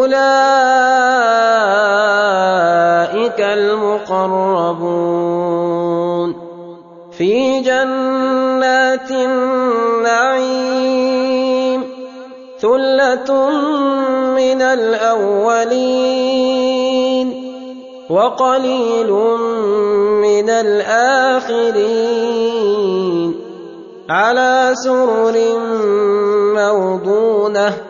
أولئك المقربون في جنات النعيم ثلة من الأولين وقليل من الآخرين على سرر موضونه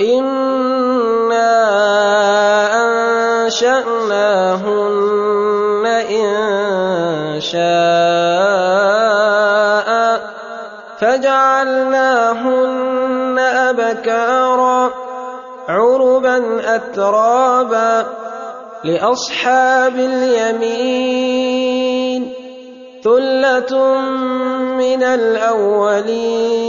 إنا أنشأناهن إن شاء فجعلناهن أبكارا عربا أترابا لأصحاب اليمين ثلة من الأولين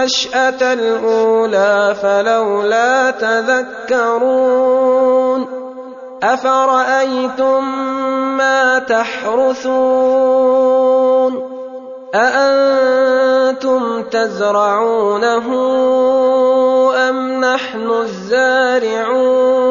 النشأة الأولى فلولا تذكرون أفرأيتم ما تحرثون أأنتم تزرعونه أم نحن الزارعون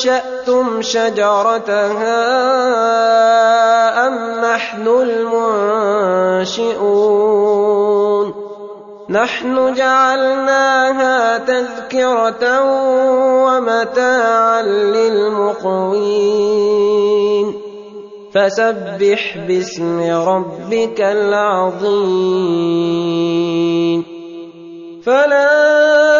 أنشأتم شجرتها أم نحن المنشئون نحن جعلناها تذكرة ومتاعا للمقوين فسبح باسم ربك العظيم فلا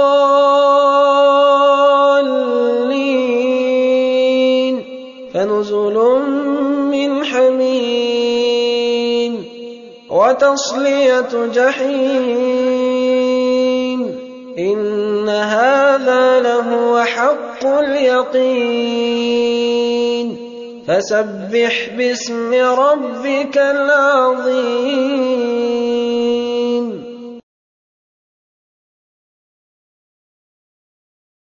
وتصلية جحيم. إن هذا لهو حق اليقين. فسبح باسم ربك العظيم.